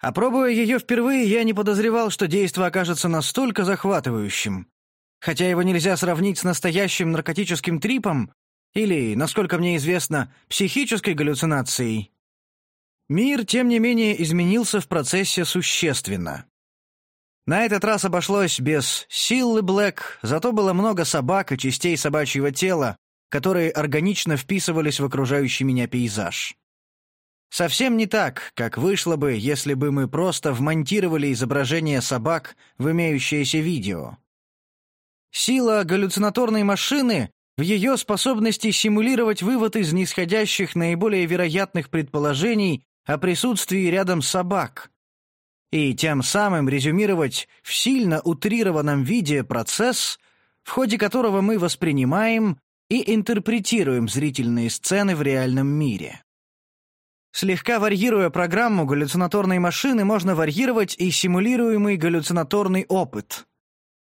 Опробуя ее впервые, я не подозревал, что действо окажется настолько захватывающим. Хотя его нельзя сравнить с настоящим наркотическим трипом или, насколько мне известно, психической галлюцинацией. Мир, тем не менее, изменился в процессе существенно. На этот раз обошлось без Силлы Блэк, зато было много собак и частей собачьего тела, которые органично вписывались в окружающий меня пейзаж. Совсем не так, как вышло бы, если бы мы просто вмонтировали изображение собак в имеющееся видео. Сила галлюцинаторной машины в ее способности симулировать вывод из нисходящих наиболее вероятных предположений о присутствии рядом собак, и тем самым резюмировать в сильно утрированном виде процесс, в ходе которого мы воспринимаем и интерпретируем зрительные сцены в реальном мире. Слегка варьируя программу галлюцинаторной машины, можно варьировать и симулируемый галлюцинаторный опыт.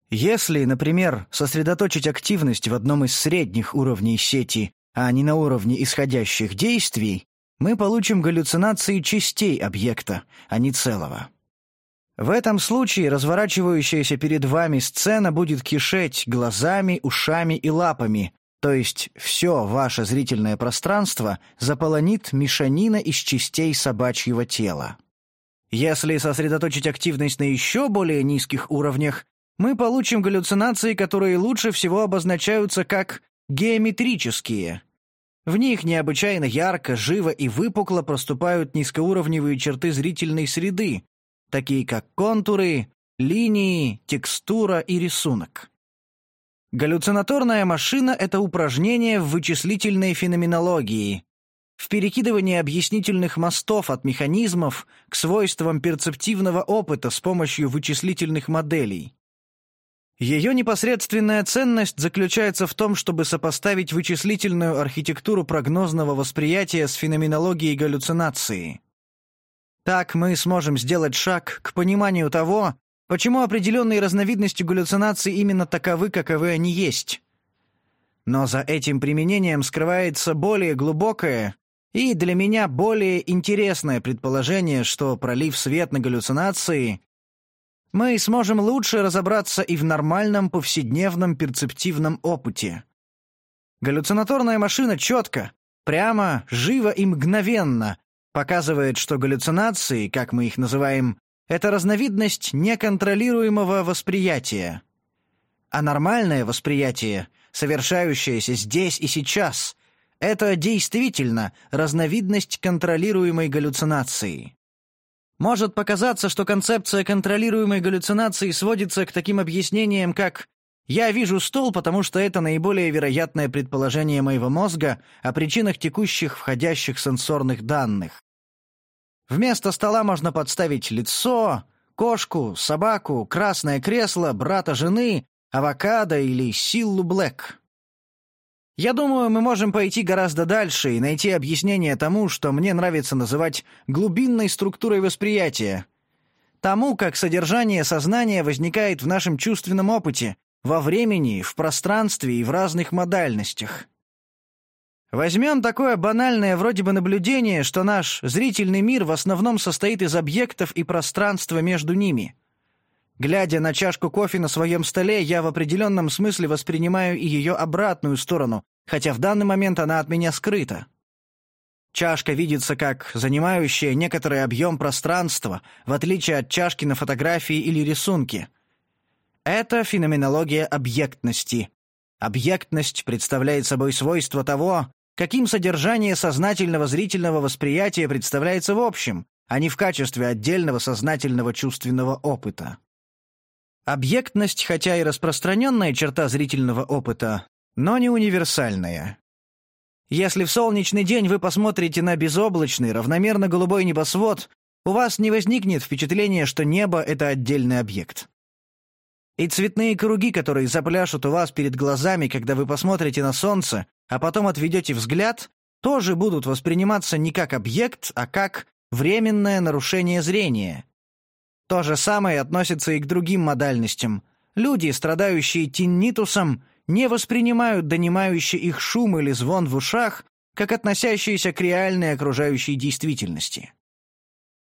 Если, например, сосредоточить активность в одном из средних уровней сети, а не на уровне исходящих действий, мы получим галлюцинации частей объекта, а не целого. В этом случае разворачивающаяся перед вами сцена будет кишеть глазами, ушами и лапами, то есть все ваше зрительное пространство заполонит мешанина из частей собачьего тела. Если сосредоточить активность на еще более низких уровнях, мы получим галлюцинации, которые лучше всего обозначаются как геометрические. В них необычайно ярко, живо и выпукло проступают низкоуровневые черты зрительной среды, такие как контуры, линии, текстура и рисунок. Галлюцинаторная машина — это упражнение в вычислительной феноменологии, в перекидывании объяснительных мостов от механизмов к свойствам перцептивного опыта с помощью вычислительных моделей. Ее непосредственная ценность заключается в том, чтобы сопоставить вычислительную архитектуру прогнозного восприятия с феноменологией галлюцинации. Так мы сможем сделать шаг к пониманию того, почему определенные разновидности галлюцинаций именно таковы, каковы они есть. Но за этим применением скрывается более глубокое и для меня более интересное предположение, что, пролив свет на галлюцинации, мы сможем лучше разобраться и в нормальном повседневном перцептивном опыте. Галлюцинаторная машина четко, прямо, живо и мгновенно показывает, что галлюцинации, как мы их называем, это разновидность неконтролируемого восприятия. А нормальное восприятие, совершающееся здесь и сейчас, это действительно разновидность контролируемой галлюцинации. Может показаться, что концепция контролируемой галлюцинации сводится к таким объяснениям, как «я вижу стол, потому что это наиболее вероятное предположение моего мозга о причинах текущих входящих сенсорных данных». Вместо стола можно подставить лицо, кошку, собаку, красное кресло, брата жены, авокадо или Силлу Блэк. Я думаю, мы можем пойти гораздо дальше и найти объяснение тому, что мне нравится называть глубинной структурой восприятия. Тому, как содержание сознания возникает в нашем чувственном опыте, во времени, в пространстве и в разных модальностях. Возьмем такое банальное вроде бы наблюдение, что наш зрительный мир в основном состоит из объектов и пространства между ними. Глядя на чашку кофе на своем столе, я в определенном смысле воспринимаю и ее обратную сторону, хотя в данный момент она от меня скрыта. Чашка видится как занимающая некоторый объем пространства, в отличие от чашки на фотографии или рисунке. Это феноменология объектности. Объектность представляет собой свойство того, каким содержание сознательного зрительного восприятия представляется в общем, а не в качестве отдельного сознательного чувственного опыта. Объектность, хотя и распространенная черта зрительного опыта, но не универсальная. Если в солнечный день вы посмотрите на безоблачный, равномерно голубой небосвод, у вас не возникнет впечатления, что небо — это отдельный объект. И цветные круги, которые запляшут у вас перед глазами, когда вы посмотрите на солнце, а потом отведете взгляд, тоже будут восприниматься не как объект, а как временное нарушение зрения. То же самое относится и к другим модальностям. Люди, страдающие тиннитусом, не воспринимают донимающий их шум или звон в ушах, как относящиеся к реальной окружающей действительности.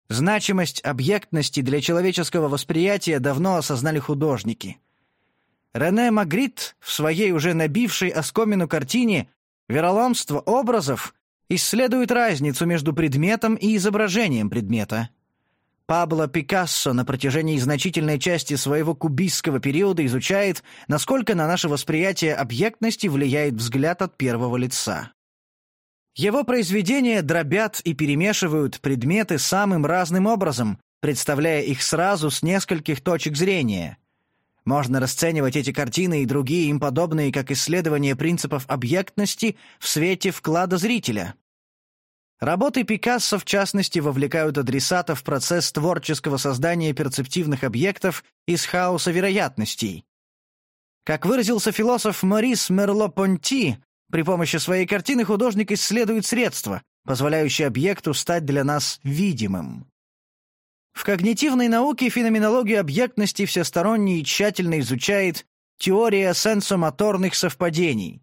Значимость объектности для человеческого восприятия давно осознали художники. Рене Магрит в своей уже набившей оскомину картине «Вероломство образов» исследует разницу между предметом и изображением предмета. Пабло Пикассо на протяжении значительной части своего кубистского периода изучает, насколько на наше восприятие объектности влияет взгляд от первого лица. Его произведения дробят и перемешивают предметы самым разным образом, представляя их сразу с нескольких точек зрения. Можно расценивать эти картины и другие им подобные как исследование принципов объектности в свете вклада зрителя. Работы Пикассо, в частности, вовлекают адресата в процесс творческого создания перцептивных объектов из хаоса вероятностей. Как выразился философ Морис Мерло-Понти, при помощи своей картины художник исследует средства, позволяющие объекту стать для нас видимым. В когнитивной науке феноменологию объектности всесторонне и тщательно изучает теория сенсомоторных совпадений.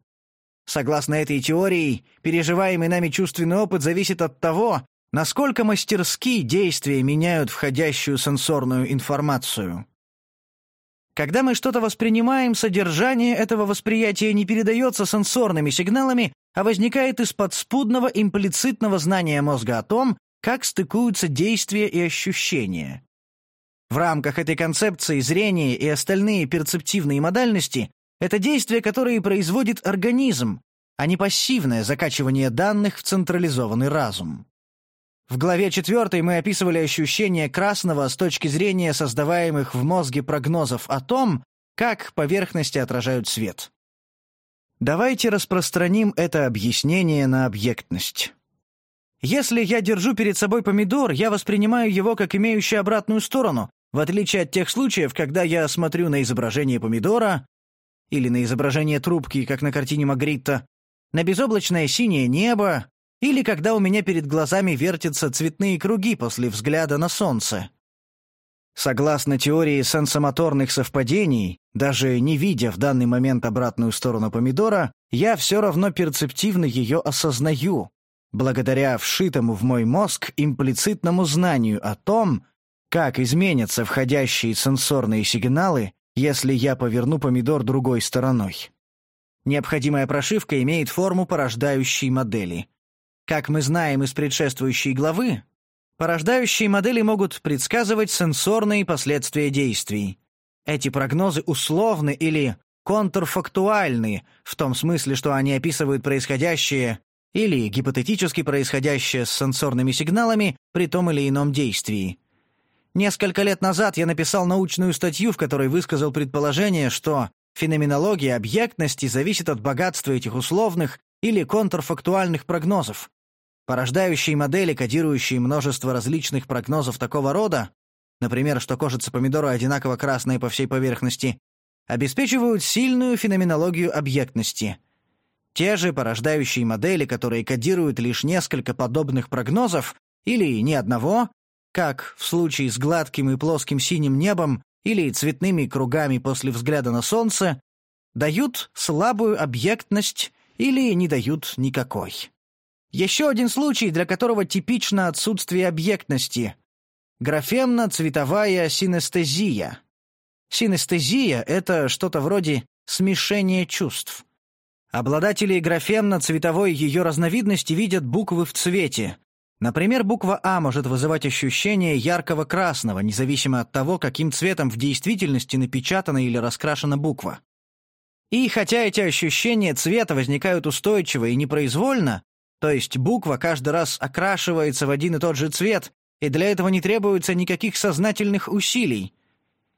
Согласно этой теории, переживаемый нами чувственный опыт зависит от того, насколько мастерски действия меняют входящую сенсорную информацию. Когда мы что-то воспринимаем, содержание этого восприятия не передается сенсорными сигналами, а возникает из подспудного имплицитного знания мозга о том, как стыкуются действия и ощущения. В рамках этой концепции зрение и остальные перцептивные модальности — это действия, которые производит организм, а не пассивное закачивание данных в централизованный разум. В главе 4 мы описывали ощущения красного с точки зрения создаваемых в мозге прогнозов о том, как поверхности отражают свет. Давайте распространим это объяснение на объектность. Если я держу перед собой помидор, я воспринимаю его как имеющий обратную сторону, в отличие от тех случаев, когда я смотрю на изображение помидора или на изображение трубки, как на картине Магритта, на безоблачное синее небо или когда у меня перед глазами вертятся цветные круги после взгляда на солнце. Согласно теории сенсомоторных совпадений, даже не видя в данный момент обратную сторону помидора, я все равно перцептивно ее осознаю, благодаря вшитому в мой мозг имплицитному знанию о том, как изменятся входящие сенсорные сигналы, если я поверну помидор другой стороной. Необходимая прошивка имеет форму порождающей модели. Как мы знаем из предшествующей главы, порождающие модели могут предсказывать сенсорные последствия действий. Эти прогнозы условны или контрфактуальны, в том смысле, что они описывают происходящее или гипотетически происходящее с сенсорными сигналами при том или ином действии. Несколько лет назад я написал научную статью, в которой высказал предположение, что феноменология объектности зависит от богатства этих условных или контрфактуальных прогнозов, Порождающие модели, кодирующие множество различных прогнозов такого рода, например, что кожица помидора одинаково красная по всей поверхности, обеспечивают сильную феноменологию объектности. Те же порождающие модели, которые кодируют лишь несколько подобных прогнозов, или ни одного, как в случае с гладким и плоским синим небом или цветными кругами после взгляда на солнце, дают слабую объектность или не дают никакой. Еще один случай, для которого типично отсутствие объектности. Графемно-цветовая синестезия. Синестезия — это что-то вроде смешения чувств. Обладатели графемно-цветовой ее разновидности видят буквы в цвете. Например, буква «А» может вызывать ощущение яркого красного, независимо от того, каким цветом в действительности напечатана или раскрашена буква. И хотя эти ощущения цвета возникают устойчиво и непроизвольно, то есть буква каждый раз окрашивается в один и тот же цвет, и для этого не требуется никаких сознательных усилий.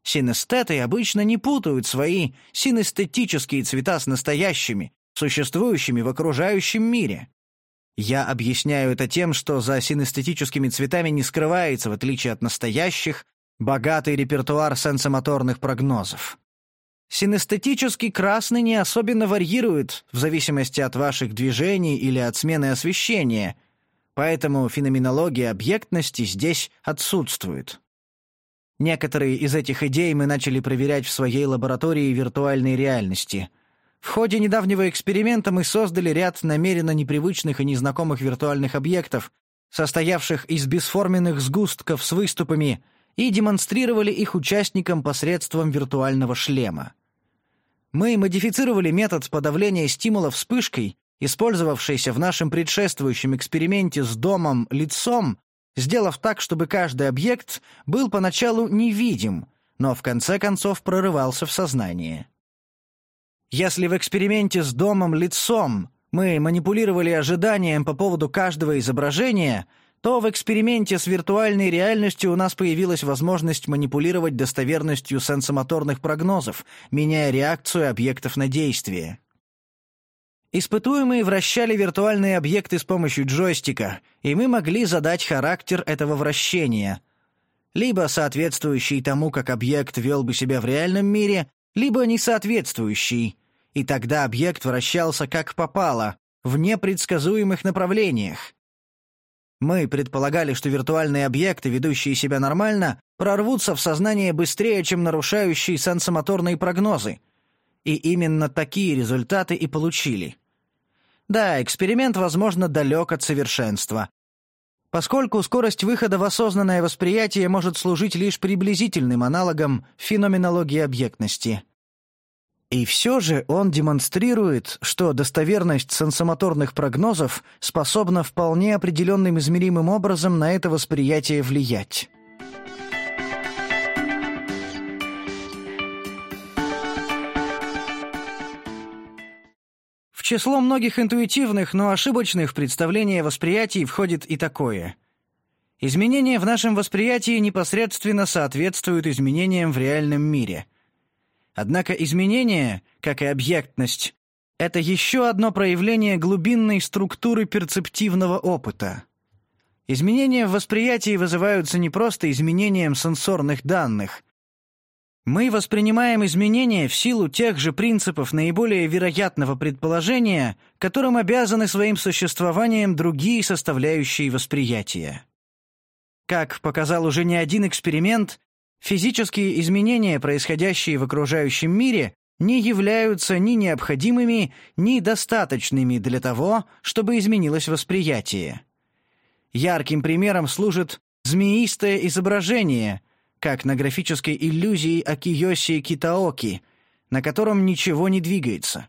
Синестеты обычно не путают свои синестетические цвета с настоящими, существующими в окружающем мире. Я объясняю это тем, что за синестетическими цветами не скрывается, в отличие от настоящих, богатый репертуар сенсомоторных прогнозов. Синестетический красный не особенно варьирует в зависимости от ваших движений или от смены освещения, поэтому феноменология объектности здесь отсутствует. Некоторые из этих идей мы начали проверять в своей лаборатории виртуальной реальности. В ходе недавнего эксперимента мы создали ряд намеренно непривычных и незнакомых виртуальных объектов, состоявших из бесформенных сгустков с выступами, и демонстрировали их участникам посредством виртуального шлема. Мы модифицировали метод подавления стимула вспышкой, использовавшийся в нашем предшествующем эксперименте с домом лицом, сделав так, чтобы каждый объект был поначалу невидим, но в конце концов прорывался в сознание. Если в эксперименте с домом лицом мы манипулировали ожиданием по поводу каждого изображения, то в эксперименте с виртуальной реальностью у нас появилась возможность манипулировать достоверностью сенсомоторных прогнозов, меняя реакцию объектов на действие. Испытуемые вращали виртуальные объекты с помощью джойстика, и мы могли задать характер этого вращения, либо соответствующий тому, как объект вел бы себя в реальном мире, либо несоответствующий, и тогда объект вращался как попало, в непредсказуемых направлениях. Мы предполагали, что виртуальные объекты, ведущие себя нормально, прорвутся в сознание быстрее, чем нарушающие сенсомоторные прогнозы. И именно такие результаты и получили. Да, эксперимент, возможно, далек от совершенства. Поскольку скорость выхода в осознанное восприятие может служить лишь приблизительным аналогом феноменологии объектности. И все же он демонстрирует, что достоверность сенсомоторных прогнозов способна вполне определенным измеримым образом на это восприятие влиять. Число многих интуитивных, но ошибочных представлений о восприятии входит и такое. Изменения в нашем восприятии непосредственно соответствуют изменениям в реальном мире. Однако изменения, как и объектность, это еще одно проявление глубинной структуры перцептивного опыта. Изменения в восприятии вызываются не просто изменением сенсорных данных – мы воспринимаем изменения в силу тех же принципов наиболее вероятного предположения, которым обязаны своим существованием другие составляющие восприятия. Как показал уже не один эксперимент, физические изменения, происходящие в окружающем мире, не являются ни необходимыми, ни достаточными для того, чтобы изменилось восприятие. Ярким примером служит змеистое изображение – как на графической иллюзии Акиоси Китаоки, на котором ничего не двигается.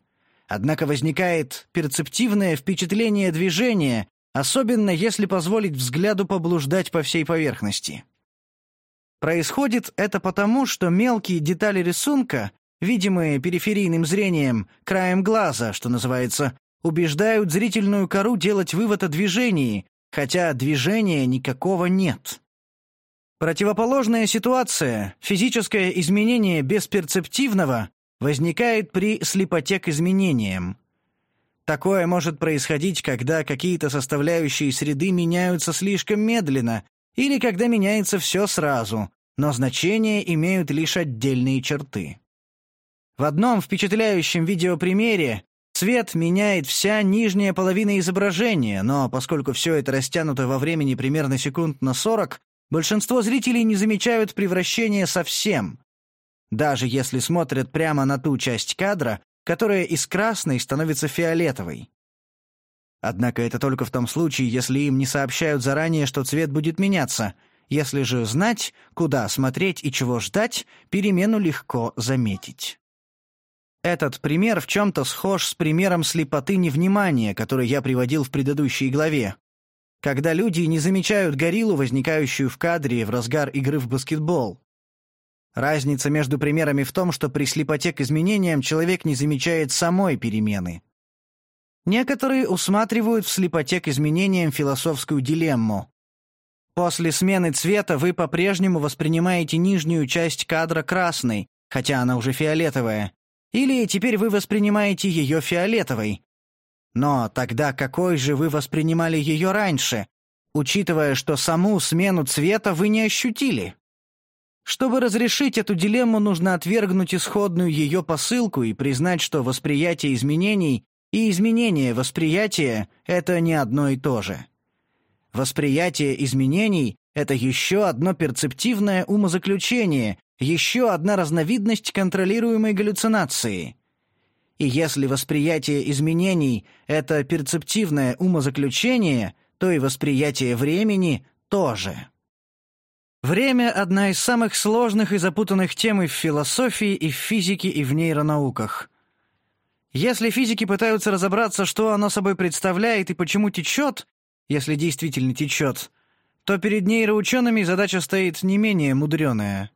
Однако возникает перцептивное впечатление движения, особенно если позволить взгляду поблуждать по всей поверхности. Происходит это потому, что мелкие детали рисунка, видимые периферийным зрением, краем глаза, что называется, убеждают зрительную кору делать вывод о движении, хотя движения никакого нет. Противоположная ситуация, физическое изменение бесперцептивного, возникает при слепоте к изменениям. Такое может происходить, когда какие-то составляющие среды меняются слишком медленно или когда меняется все сразу, но значения имеют лишь отдельные черты. В одном впечатляющем видеопримере цвет меняет вся нижняя половина изображения, но поскольку все это растянуто во времени примерно секунд на 40, Большинство зрителей не замечают превращения совсем, даже если смотрят прямо на ту часть кадра, которая из красной становится фиолетовой. Однако это только в том случае, если им не сообщают заранее, что цвет будет меняться. Если же знать, куда смотреть и чего ждать, перемену легко заметить. Этот пример в чем-то схож с примером слепоты невнимания, который я приводил в предыдущей главе когда люди не замечают гориллу, возникающую в кадре в разгар игры в баскетбол. Разница между примерами в том, что при слепоте к изменениям человек не замечает самой перемены. Некоторые усматривают в слепоте к изменениям философскую дилемму. После смены цвета вы по-прежнему воспринимаете нижнюю часть кадра красной, хотя она уже фиолетовая, или теперь вы воспринимаете ее фиолетовой, но тогда какой же вы воспринимали ее раньше, учитывая, что саму смену цвета вы не ощутили? Чтобы разрешить эту дилемму, нужно отвергнуть исходную ее посылку и признать, что восприятие изменений и изменение восприятия — это не одно и то же. Восприятие изменений — это еще одно перцептивное умозаключение, еще одна разновидность контролируемой галлюцинации — и если восприятие изменений — это перцептивное умозаключение, то и восприятие времени тоже. Время — одна из самых сложных и запутанных тем и в философии, и в физике, и в нейронауках. Если физики пытаются разобраться, что оно собой представляет и почему течет, если действительно течет, то перед нейроучеными задача стоит не менее мудреная.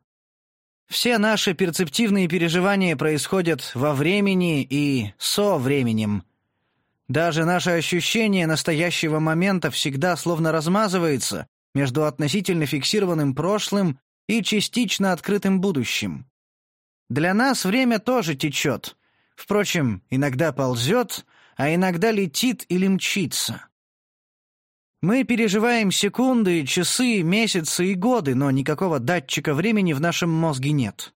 Все наши перцептивные переживания происходят во времени и со временем. Даже наше ощущение настоящего момента всегда словно размазывается между относительно фиксированным прошлым и частично открытым будущим. Для нас время тоже течет. Впрочем, иногда ползет, а иногда летит или мчится. Мы переживаем секунды, часы, месяцы и годы, но никакого датчика времени в нашем мозге нет.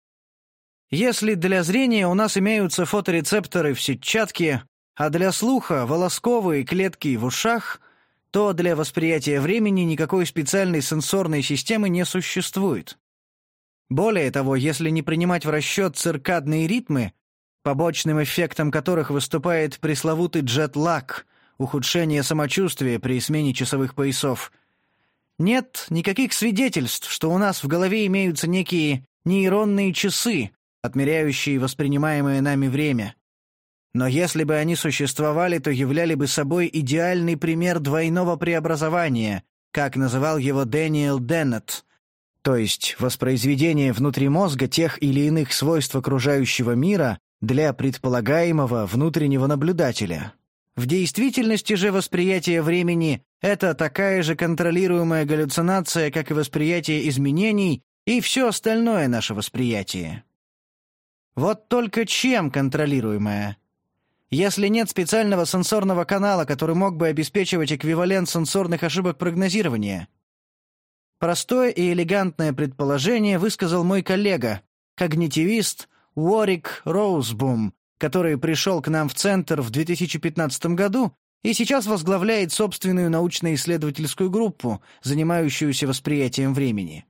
Если для зрения у нас имеются фоторецепторы в сетчатке, а для слуха — волосковые клетки в ушах, то для восприятия времени никакой специальной сенсорной системы не существует. Более того, если не принимать в расчет циркадные ритмы, побочным эффектом которых выступает пресловутый джет-лаг — ухудшение самочувствия при смене часовых поясов. Нет никаких свидетельств, что у нас в голове имеются некие нейронные часы, отмеряющие воспринимаемое нами время. Но если бы они существовали, то являли бы собой идеальный пример двойного преобразования, как называл его Дэниел Деннет, то есть воспроизведение внутри мозга тех или иных свойств окружающего мира для предполагаемого внутреннего наблюдателя. В действительности же восприятие времени — это такая же контролируемая галлюцинация, как и восприятие изменений и все остальное наше восприятие. Вот только чем контролируемое? Если нет специального сенсорного канала, который мог бы обеспечивать эквивалент сенсорных ошибок прогнозирования. Простое и элегантное предположение высказал мой коллега, когнитивист Уорик Роузбум, который пришел к нам в Центр в 2015 году и сейчас возглавляет собственную научно-исследовательскую группу, занимающуюся восприятием времени.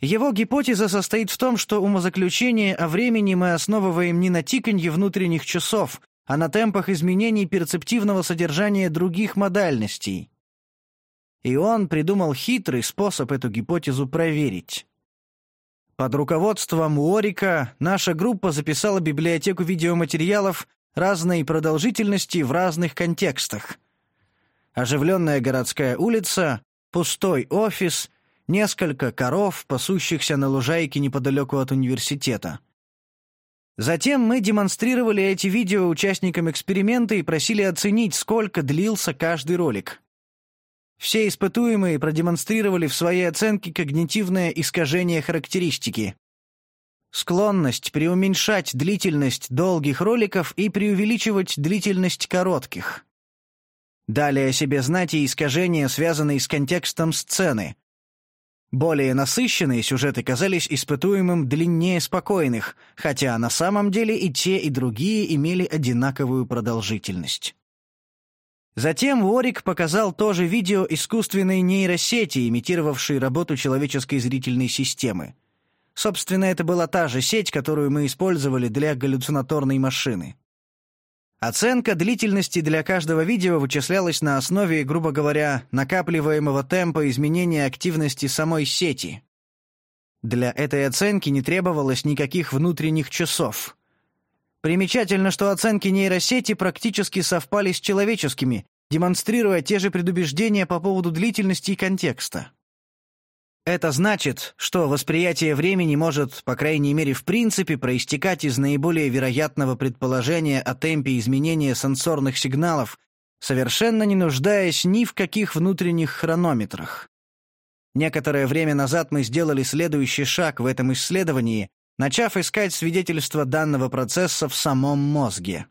Его гипотеза состоит в том, что умозаключение о времени мы основываем не на тиканье внутренних часов, а на темпах изменений перцептивного содержания других модальностей. И он придумал хитрый способ эту гипотезу проверить. Под руководством Уорика наша группа записала библиотеку видеоматериалов разной продолжительности в разных контекстах. Оживленная городская улица, пустой офис, несколько коров, пасущихся на лужайке неподалеку от университета. Затем мы демонстрировали эти видео участникам эксперимента и просили оценить, сколько длился каждый ролик. Все испытуемые продемонстрировали в своей оценке когнитивное искажение характеристики. Склонность преуменьшать длительность долгих роликов и преувеличивать длительность коротких. Дали о себе знать и искажения, связанные с контекстом сцены. Более насыщенные сюжеты казались испытуемым длиннее спокойных, хотя на самом деле и те, и другие имели одинаковую продолжительность. Затем Ворик показал тоже видео искусственной нейросети, имитировавшей работу человеческой зрительной системы. Собственно, это была та же сеть, которую мы использовали для галлюцинаторной машины. Оценка длительности для каждого видео вычислялась на основе, грубо говоря, накапливаемого темпа изменения активности самой сети. Для этой оценки не требовалось никаких внутренних часов. Примечательно, что оценки нейросети практически совпали с человеческими, демонстрируя те же предубеждения по поводу длительности и контекста. Это значит, что восприятие времени может, по крайней мере в принципе, проистекать из наиболее вероятного предположения о темпе изменения сенсорных сигналов, совершенно не нуждаясь ни в каких внутренних хронометрах. Некоторое время назад мы сделали следующий шаг в этом исследовании, начав искать свидетельства данного процесса в самом мозге.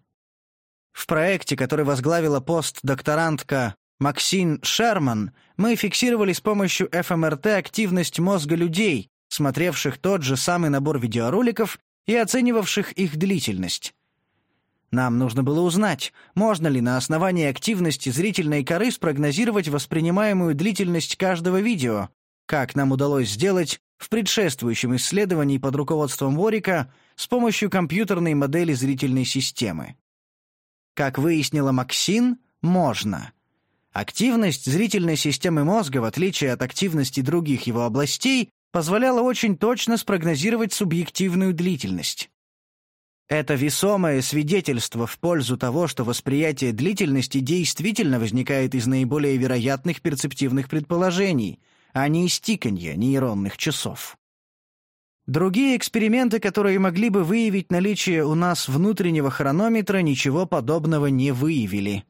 В проекте, который возглавила постдокторантка Максин Шерман, мы фиксировали с помощью ФМРТ активность мозга людей, смотревших тот же самый набор видеороликов и оценивавших их длительность. Нам нужно было узнать, можно ли на основании активности зрительной коры спрогнозировать воспринимаемую длительность каждого видео, как нам удалось сделать в предшествующем исследовании под руководством Ворика с помощью компьютерной модели зрительной системы. Как выяснила Максин, можно. Активность зрительной системы мозга, в отличие от активности других его областей, позволяла очень точно спрогнозировать субъективную длительность. Это весомое свидетельство в пользу того, что восприятие длительности действительно возникает из наиболее вероятных перцептивных предположений, а не из тиканья нейронных часов. Другие эксперименты, которые могли бы выявить наличие у нас внутреннего хронометра, ничего подобного не выявили.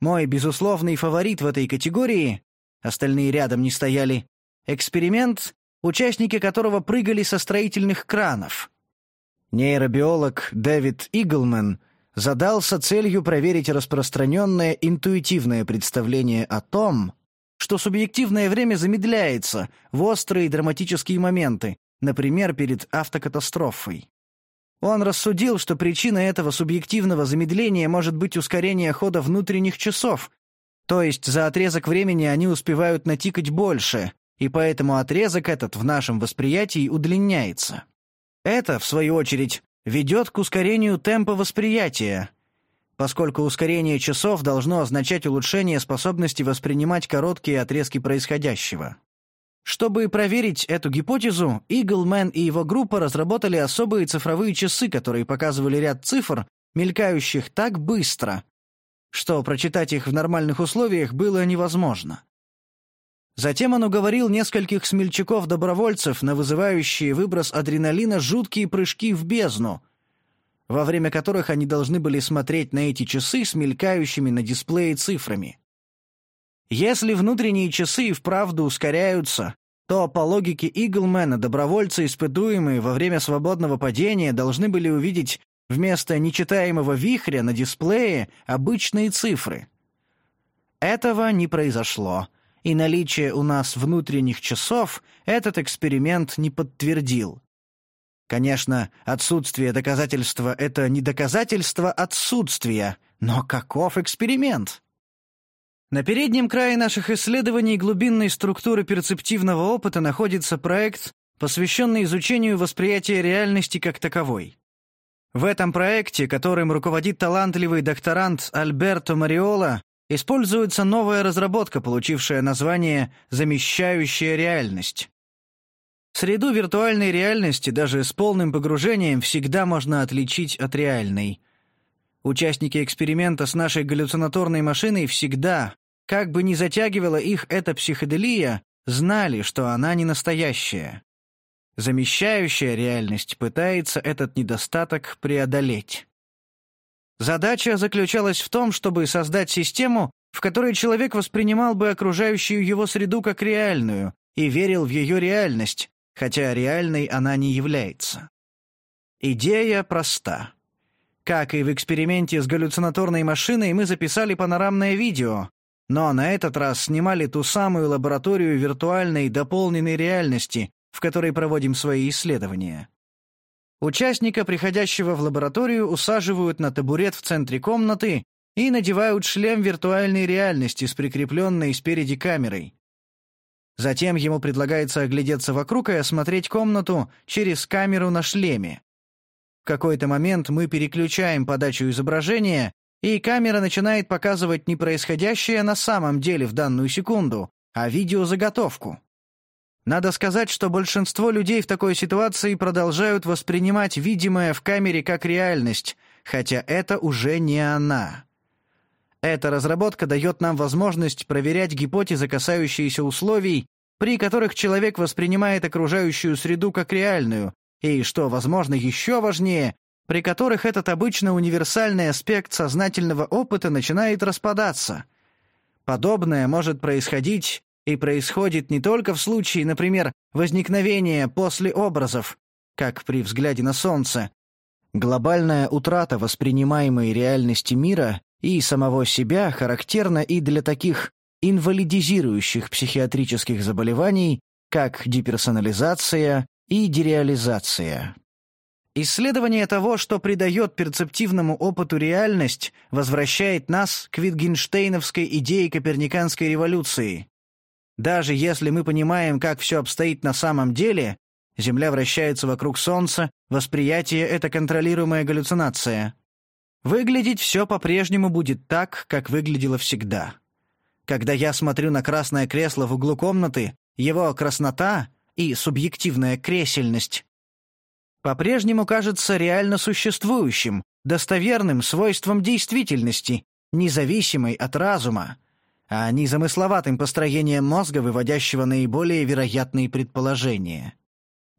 Мой безусловный фаворит в этой категории, остальные рядом не стояли, эксперимент, участники которого прыгали со строительных кранов. Нейробиолог Дэвид Иглман задался целью проверить распространенное интуитивное представление о том, что субъективное время замедляется в острые драматические моменты, например, перед автокатастрофой. Он рассудил, что причиной этого субъективного замедления может быть ускорение хода внутренних часов, то есть за отрезок времени они успевают натикать больше, и поэтому отрезок этот в нашем восприятии удлиняется. Это, в свою очередь, ведет к ускорению темпа восприятия, поскольку ускорение часов должно означать улучшение способности воспринимать короткие отрезки происходящего. Чтобы проверить эту гипотезу, Иглмен и его группа разработали особые цифровые часы, которые показывали ряд цифр, мелькающих так быстро, что прочитать их в нормальных условиях было невозможно. Затем он уговорил нескольких смельчаков-добровольцев на вызывающие выброс адреналина жуткие прыжки в бездну, во время которых они должны были смотреть на эти часы с мелькающими на дисплее цифрами. Если внутренние часы вправду ускоряются, то по логике Иглмена добровольцы, испытуемые во время свободного падения, должны были увидеть вместо нечитаемого вихря на дисплее обычные цифры. Этого не произошло, и наличие у нас внутренних часов этот эксперимент не подтвердил. Конечно, отсутствие доказательства — это не доказательство отсутствия, но каков эксперимент? На переднем крае наших исследований глубинной структуры перцептивного опыта находится проект, посвященный изучению восприятия реальности как таковой. В этом проекте, которым руководит талантливый докторант Альберто Мариола, используется новая разработка, получившая название «замещающая реальность». Среду виртуальной реальности даже с полным погружением всегда можно отличить от реальной. Участники эксперимента с нашей галлюцинаторной машиной всегда, как бы ни затягивала их эта психоделия, знали, что она не настоящая. Замещающая реальность пытается этот недостаток преодолеть. Задача заключалась в том, чтобы создать систему, в которой человек воспринимал бы окружающую его среду как реальную и верил в ее реальность, хотя реальной она не является. Идея проста. Как и в эксперименте с галлюцинаторной машиной, мы записали панорамное видео, но на этот раз снимали ту самую лабораторию виртуальной дополненной реальности, в которой проводим свои исследования. Участника, приходящего в лабораторию, усаживают на табурет в центре комнаты и надевают шлем виртуальной реальности с прикрепленной спереди камерой. Затем ему предлагается оглядеться вокруг и осмотреть комнату через камеру на шлеме. В какой-то момент мы переключаем подачу изображения, и камера начинает показывать не происходящее на самом деле в данную секунду, а видеозаготовку. Надо сказать, что большинство людей в такой ситуации продолжают воспринимать видимое в камере как реальность, хотя это уже не она. Эта разработка дает нам возможность проверять гипотезы, касающиеся условий, при которых человек воспринимает окружающую среду как реальную, и, что, возможно, еще важнее, при которых этот обычно универсальный аспект сознательного опыта начинает распадаться. Подобное может происходить и происходит не только в случае, например, возникновения после образов, как при взгляде на Солнце. Глобальная утрата воспринимаемой реальности мира и самого себя характерна и для таких инвалидизирующих психиатрических заболеваний, как деперсонализация и дереализация. Исследование того, что придает перцептивному опыту реальность, возвращает нас к Витгенштейновской идее Коперниканской революции. Даже если мы понимаем, как все обстоит на самом деле, Земля вращается вокруг Солнца, восприятие — это контролируемая галлюцинация. Выглядеть все по-прежнему будет так, как выглядело всегда. Когда я смотрю на красное кресло в углу комнаты, его краснота и субъективная кресельность по-прежнему кажется реально существующим, достоверным свойством действительности, независимой от разума, а не замысловатым построением мозга, выводящего наиболее вероятные предположения.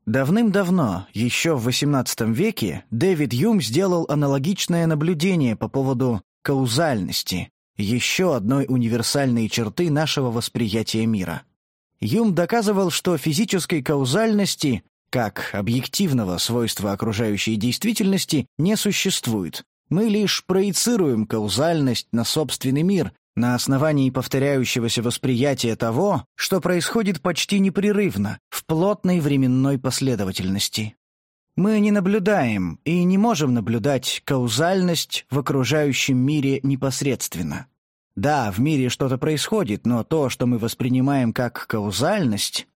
Давным-давно, еще в XVIII веке, Дэвид Юм сделал аналогичное наблюдение по поводу каузальности, еще одной универсальной черты нашего восприятия мира. Юм доказывал, что физической каузальности, как объективного свойства окружающей действительности, не существует. Мы лишь проецируем каузальность на собственный мир, на основании повторяющегося восприятия того, что происходит почти непрерывно, в плотной временной последовательности. Мы не наблюдаем и не можем наблюдать каузальность в окружающем мире непосредственно. Да, в мире что-то происходит, но то, что мы воспринимаем как каузальность,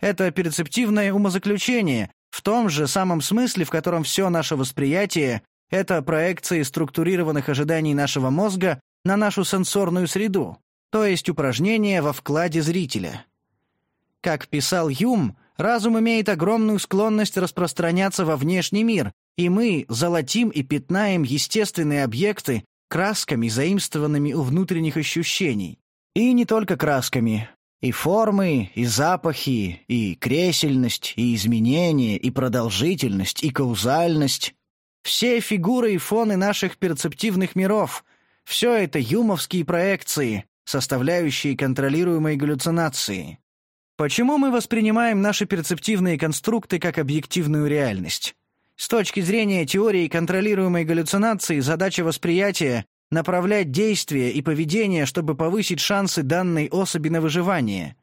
это перцептивное умозаключение в том же самом смысле, в котором все наше восприятие — это проекции структурированных ожиданий нашего мозга на нашу сенсорную среду, то есть упражнение во вкладе зрителя. Как писал Юм, разум имеет огромную склонность распространяться во внешний мир, и мы золотим и пятнаем естественные объекты красками, заимствованными у внутренних ощущений. И не только красками. И формы, и запахи, и кресельность, и изменение, и продолжительность, и каузальность. Все фигуры и фоны наших перцептивных миров — все это юмовские проекции, составляющие контролируемые галлюцинации. Почему мы воспринимаем наши перцептивные конструкты как объективную реальность? С точки зрения теории контролируемой галлюцинации задача восприятия — направлять действия и поведение, чтобы повысить шансы данной особи на выживание.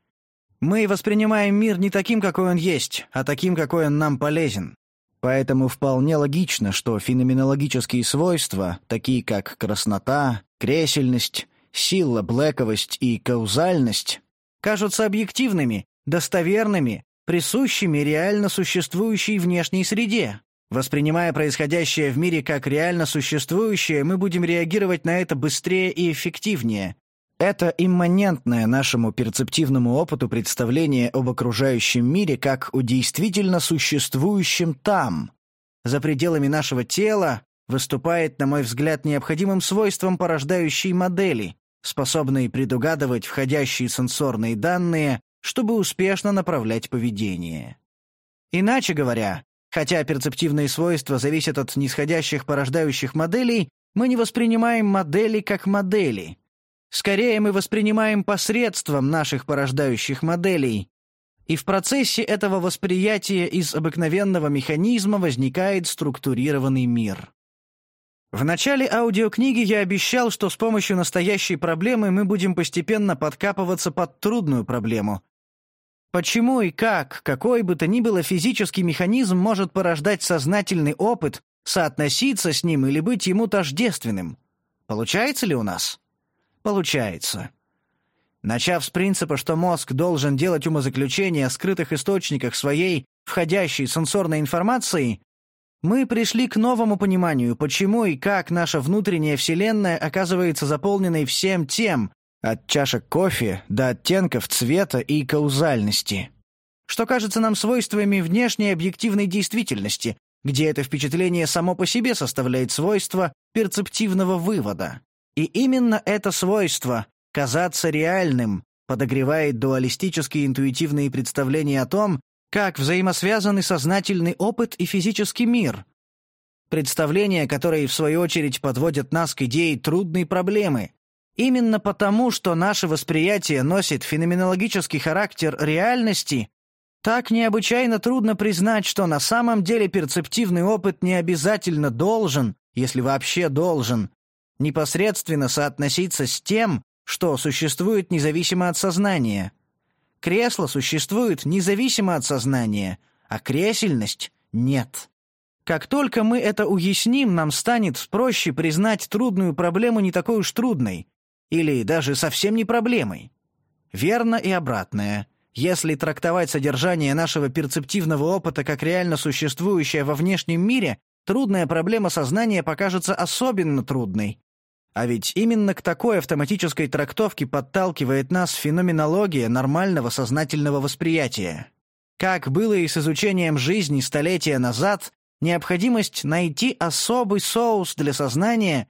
Мы воспринимаем мир не таким, какой он есть, а таким, какой он нам полезен. Поэтому вполне логично, что феноменологические свойства, такие как краснота, кресельность, сила, блэковость и каузальность, кажутся объективными, достоверными, присущими реально существующей внешней среде. Воспринимая происходящее в мире как реально существующее, мы будем реагировать на это быстрее и эффективнее, это имманентное нашему перцептивному опыту представление об окружающем мире как о действительно существующем там, за пределами нашего тела, выступает, на мой взгляд, необходимым свойством порождающей модели, способной предугадывать входящие сенсорные данные, чтобы успешно направлять поведение. Иначе говоря, хотя перцептивные свойства зависят от нисходящих порождающих моделей, мы не воспринимаем модели как модели — Скорее мы воспринимаем посредством наших порождающих моделей, и в процессе этого восприятия из обыкновенного механизма возникает структурированный мир. В начале аудиокниги я обещал, что с помощью настоящей проблемы мы будем постепенно подкапываться под трудную проблему. Почему и как, какой бы то ни было физический механизм может порождать сознательный опыт, соотноситься с ним или быть ему тождественным? Получается ли у нас? Получается. Начав с принципа, что мозг должен делать умозаключения о скрытых источниках своей входящей сенсорной информации, мы пришли к новому пониманию, почему и как наша внутренняя Вселенная оказывается заполненной всем тем, от чашек кофе до оттенков цвета и каузальности, что кажется нам свойствами внешней объективной действительности, где это впечатление само по себе составляет свойства перцептивного вывода. И именно это свойство — казаться реальным — подогревает дуалистические интуитивные представления о том, как взаимосвязаны сознательный опыт и физический мир. Представления, которые, в свою очередь, подводят нас к идее трудной проблемы. Именно потому, что наше восприятие носит феноменологический характер реальности, так необычайно трудно признать, что на самом деле перцептивный опыт не обязательно должен, если вообще должен, непосредственно соотноситься с тем, что существует независимо от сознания. Кресло существует независимо от сознания, а кресельность — нет. Как только мы это уясним, нам станет проще признать трудную проблему не такой уж трудной, или даже совсем не проблемой. Верно и обратное. Если трактовать содержание нашего перцептивного опыта как реально существующее во внешнем мире, трудная проблема сознания покажется особенно трудной. А ведь именно к такой автоматической трактовке подталкивает нас феноменология нормального сознательного восприятия. Как было и с изучением жизни столетия назад, необходимость найти особый соус для сознания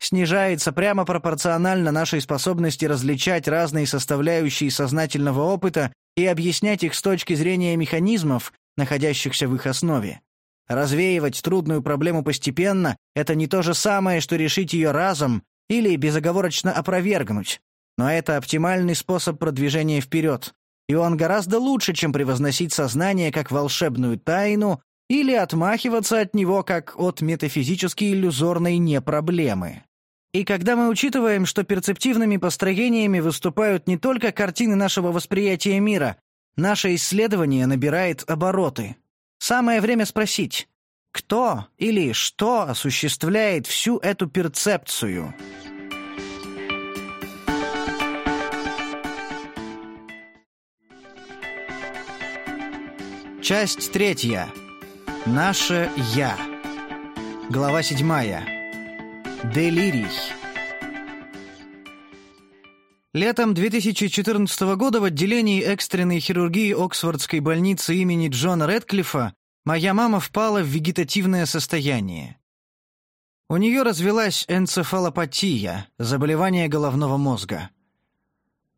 снижается прямо пропорционально нашей способности различать разные составляющие сознательного опыта и объяснять их с точки зрения механизмов, находящихся в их основе. Развеивать трудную проблему постепенно — это не то же самое, что решить ее разом или безоговорочно опровергнуть. Но это оптимальный способ продвижения вперед, и он гораздо лучше, чем превозносить сознание как волшебную тайну или отмахиваться от него как от метафизически иллюзорной непроблемы. И когда мы учитываем, что перцептивными построениями выступают не только картины нашего восприятия мира, наше исследование набирает обороты. Самое время спросить, кто или что осуществляет всю эту перцепцию? Часть третья. Наше «Я». Глава седьмая. Делирий. Летом 2014 года в отделении экстренной хирургии Оксфордской больницы имени Джона Рэдклиффа моя мама впала в вегетативное состояние. У нее развелась энцефалопатия, заболевание головного мозга.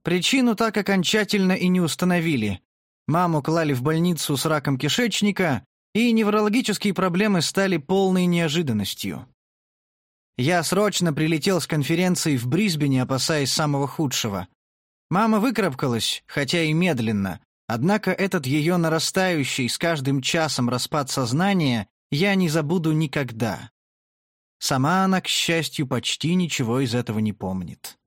Причину так окончательно и не установили. Маму клали в больницу с раком кишечника, и неврологические проблемы стали полной неожиданностью. Я срочно прилетел с конференции в Брисбене, опасаясь самого худшего. Мама выкарабкалась, хотя и медленно, однако этот ее нарастающий с каждым часом распад сознания я не забуду никогда. Сама она, к счастью, почти ничего из этого не помнит.